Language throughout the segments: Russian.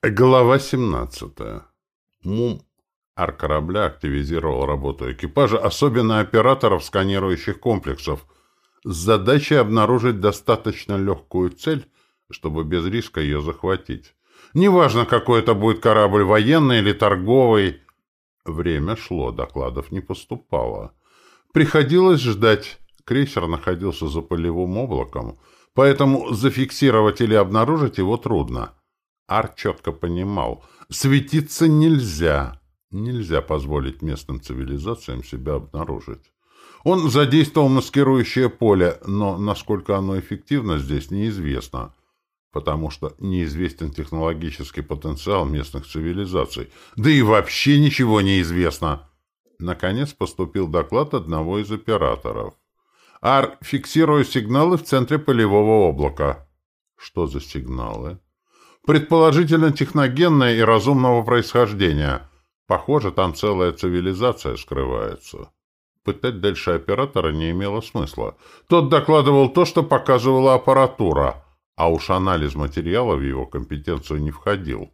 Глава 17. МУМ Ар корабля активизировал работу экипажа, особенно операторов сканирующих комплексов, с задачей обнаружить достаточно легкую цель, чтобы без риска ее захватить. Неважно, какой это будет корабль, военный или торговый. Время шло, докладов не поступало. Приходилось ждать. Крейсер находился за полевым облаком, поэтому зафиксировать или обнаружить его трудно. Ар четко понимал, светиться нельзя. Нельзя позволить местным цивилизациям себя обнаружить. Он задействовал маскирующее поле, но насколько оно эффективно здесь неизвестно, потому что неизвестен технологический потенциал местных цивилизаций. Да и вообще ничего не известно. Наконец поступил доклад одного из операторов. Ар, фиксирую сигналы в центре полевого облака. Что за сигналы? Предположительно техногенное и разумного происхождения. Похоже, там целая цивилизация скрывается. Пытать дальше оператора не имело смысла. Тот докладывал то, что показывала аппаратура, а уж анализ материала в его компетенцию не входил.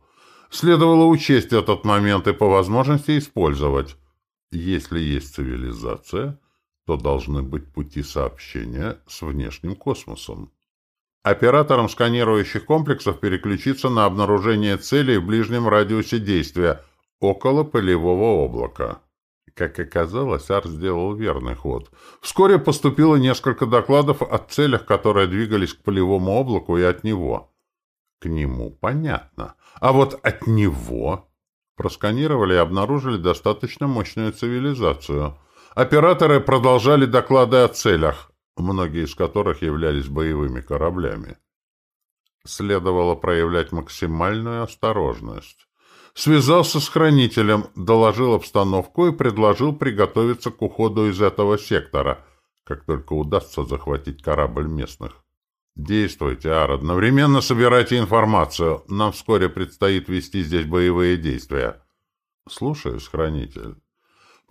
Следовало учесть этот момент и по возможности использовать. Если есть цивилизация, то должны быть пути сообщения с внешним космосом. Операторам сканирующих комплексов переключиться на обнаружение целей в ближнем радиусе действия, около полевого облака. Как оказалось, Ар сделал верный ход. Вскоре поступило несколько докладов о целях, которые двигались к полевому облаку и от него. К нему понятно. А вот от него... Просканировали и обнаружили достаточно мощную цивилизацию. Операторы продолжали доклады о целях многие из которых являлись боевыми кораблями. Следовало проявлять максимальную осторожность. Связался с хранителем, доложил обстановку и предложил приготовиться к уходу из этого сектора, как только удастся захватить корабль местных. «Действуйте, Ар, одновременно собирайте информацию. Нам вскоре предстоит вести здесь боевые действия». «Слушаюсь, хранитель».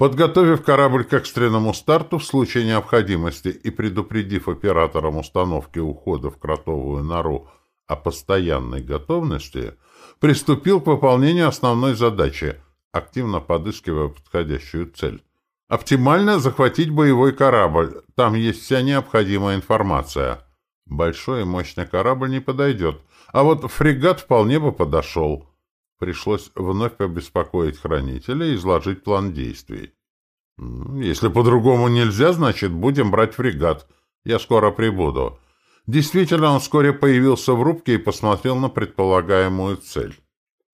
Подготовив корабль к экстренному старту в случае необходимости и предупредив операторам установки ухода в кротовую нору о постоянной готовности, приступил к выполнению основной задачи, активно подыскивая подходящую цель. Оптимально захватить боевой корабль, там есть вся необходимая информация. Большой и мощный корабль не подойдет, а вот фрегат вполне бы подошел. Пришлось вновь побеспокоить хранителя и изложить план действий. «Если по-другому нельзя, значит, будем брать фрегат. Я скоро прибуду». Действительно, он вскоре появился в рубке и посмотрел на предполагаемую цель.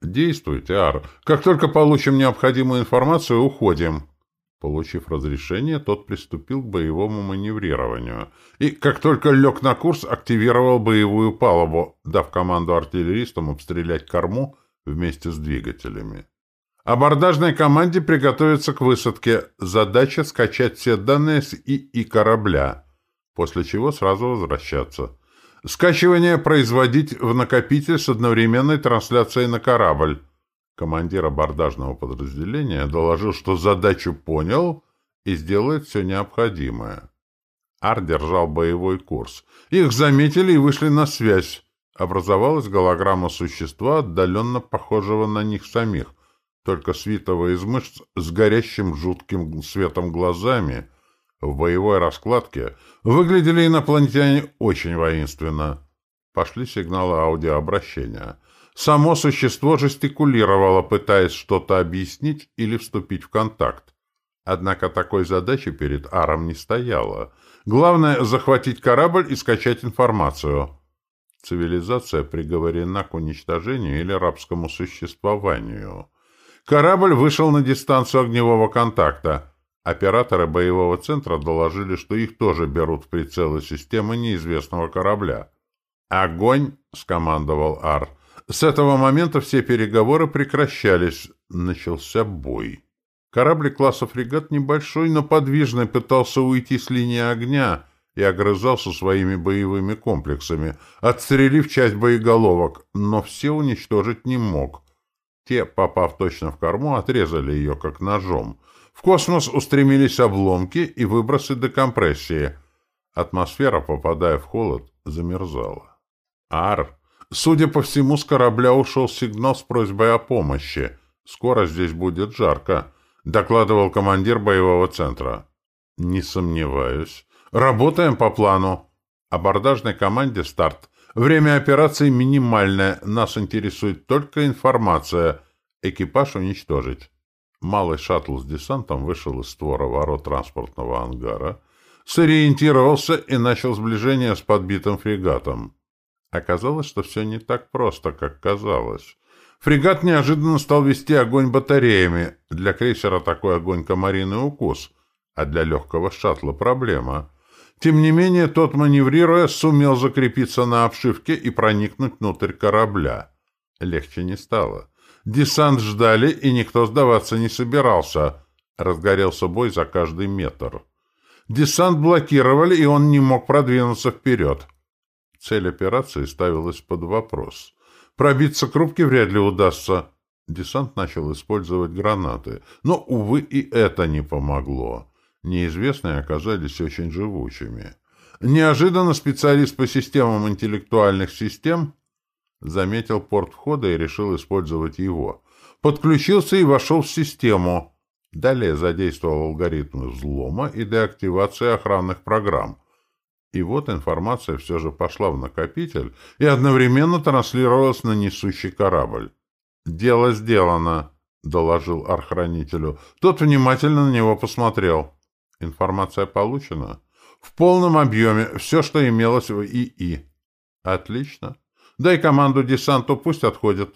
«Действуйте, Ар. Как только получим необходимую информацию, уходим». Получив разрешение, тот приступил к боевому маневрированию. И, как только лег на курс, активировал боевую палубу, дав команду артиллеристам обстрелять корму вместе с двигателями. Абордажной команде приготовиться к высадке. Задача скачать все данные с ИИ корабля, после чего сразу возвращаться. Скачивание производить в накопитель с одновременной трансляцией на корабль. Командир абордажного подразделения доложил, что задачу понял и сделает все необходимое. Ар держал боевой курс. Их заметили и вышли на связь образовалась голограмма существа, отдаленно похожего на них самих, только свитого из мышц с горящим жутким светом глазами, в боевой раскладке выглядели инопланетяне очень воинственно. Пошли сигналы аудиообращения. Само существо жестикулировало, пытаясь что-то объяснить или вступить в контакт. Однако такой задачи перед Аром не стояло. Главное — захватить корабль и скачать информацию — Цивилизация приговорена к уничтожению или рабскому существованию. Корабль вышел на дистанцию огневого контакта. Операторы боевого центра доложили, что их тоже берут в прицелы системы неизвестного корабля. «Огонь!» — скомандовал Ар. С этого момента все переговоры прекращались. Начался бой. Корабль класса фрегат небольшой, но подвижный пытался уйти с линии огня — и огрызался своими боевыми комплексами, отстрелив часть боеголовок, но все уничтожить не мог. Те, попав точно в корму, отрезали ее как ножом. В космос устремились обломки и выбросы декомпрессии. Атмосфера, попадая в холод, замерзала. Ар Судя по всему, с корабля ушел сигнал с просьбой о помощи. Скоро здесь будет жарко, докладывал командир боевого центра. Не сомневаюсь. Работаем по плану. Абордажной команде старт. Время операции минимальное. Нас интересует только информация. Экипаж уничтожить. Малый шаттл с десантом вышел из створа ворот транспортного ангара, сориентировался и начал сближение с подбитым фрегатом. Оказалось, что все не так просто, как казалось. Фрегат неожиданно стал вести огонь батареями. Для крейсера такой огонь — комариный укус, а для легкого шаттла — проблема. Тем не менее, тот, маневрируя, сумел закрепиться на обшивке и проникнуть внутрь корабля. Легче не стало. Десант ждали, и никто сдаваться не собирался. Разгорелся бой за каждый метр. Десант блокировали, и он не мог продвинуться вперед. Цель операции ставилась под вопрос. Пробиться к рубке вряд ли удастся. Десант начал использовать гранаты. Но, увы, и это не помогло. Неизвестные оказались очень живучими. Неожиданно специалист по системам интеллектуальных систем заметил порт входа и решил использовать его. Подключился и вошел в систему. Далее задействовал алгоритмы взлома и деактивации охранных программ. И вот информация все же пошла в накопитель и одновременно транслировалась на несущий корабль. «Дело сделано», — доложил архранителю. Тот внимательно на него посмотрел. «Информация получена?» «В полном объеме. Все, что имелось в ИИ». «Отлично. Дай команду десанту, пусть отходят».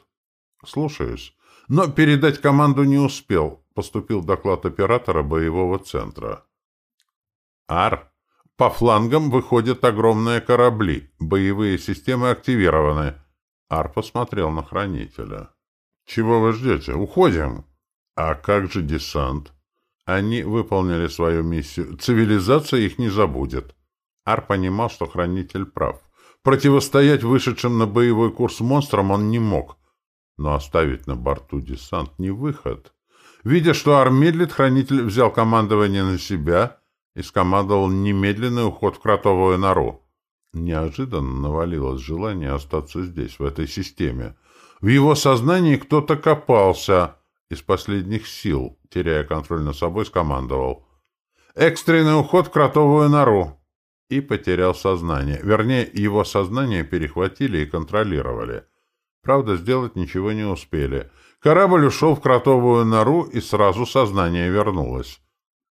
«Слушаюсь. Но передать команду не успел поступил доклад оператора боевого центра. «Ар, по флангам выходят огромные корабли, боевые системы активированы». Ар посмотрел на хранителя. «Чего вы ждете? Уходим!» «А как же десант?» Они выполнили свою миссию. Цивилизация их не забудет. Ар понимал, что хранитель прав. Противостоять вышедшим на боевой курс монстрам он не мог. Но оставить на борту десант не выход. Видя, что Ар медлит, хранитель взял командование на себя и скомандовал немедленный уход в кротовую нору. Неожиданно навалилось желание остаться здесь, в этой системе. В его сознании кто-то копался из последних сил, теряя контроль над собой, скомандовал. «Экстренный уход в кротовую нору!» И потерял сознание. Вернее, его сознание перехватили и контролировали. Правда, сделать ничего не успели — Корабль ушел в кротовую нору, и сразу сознание вернулось.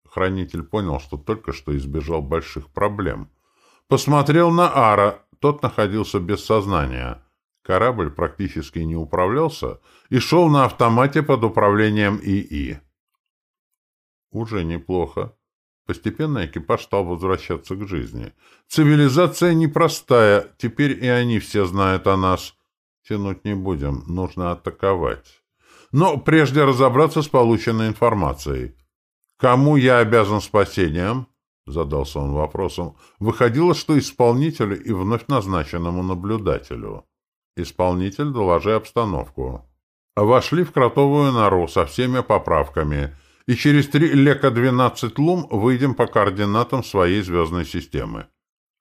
Хранитель понял, что только что избежал больших проблем. Посмотрел на Ара, тот находился без сознания. Корабль практически не управлялся и шел на автомате под управлением ИИ. Уже неплохо. Постепенно экипаж стал возвращаться к жизни. Цивилизация непростая, теперь и они все знают о нас. Тянуть не будем, нужно атаковать. Но прежде разобраться с полученной информацией. «Кому я обязан спасением?» — задался он вопросом. Выходило, что исполнителю и вновь назначенному наблюдателю. Исполнитель, доложи обстановку. Вошли в кротовую нору со всеми поправками, и через три лека-12 лум выйдем по координатам своей звездной системы.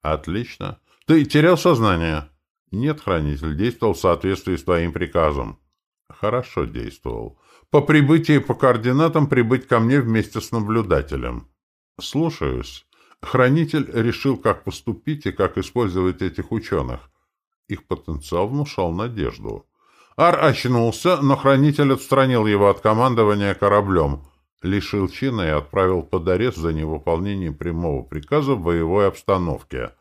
Отлично. Ты терял сознание? Нет, хранитель, действовал в соответствии с твоим приказом. Хорошо действовал. По прибытии по координатам прибыть ко мне вместе с наблюдателем. Слушаюсь. Хранитель решил, как поступить и как использовать этих ученых. Их потенциал внушал надежду. Ар очнулся, но хранитель отстранил его от командования кораблем, лишил чина и отправил под арест за невыполнение прямого приказа в боевой обстановке.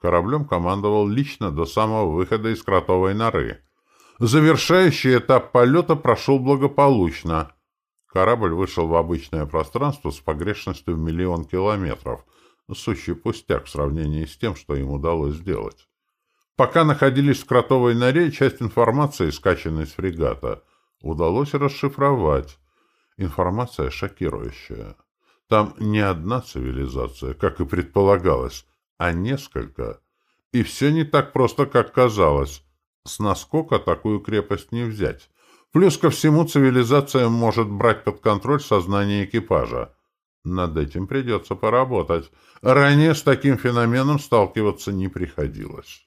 Кораблем командовал лично до самого выхода из кротовой норы — Завершающий этап полета прошел благополучно. Корабль вышел в обычное пространство с погрешностью в миллион километров. Сущий пустяк в сравнении с тем, что им удалось сделать. Пока находились в кротовой норе, часть информации, скачанной с фрегата, удалось расшифровать. Информация шокирующая. Там не одна цивилизация, как и предполагалось, а несколько. И все не так просто, как казалось. С наскока такую крепость не взять. Плюс ко всему цивилизация может брать под контроль сознание экипажа. Над этим придется поработать. Ранее с таким феноменом сталкиваться не приходилось.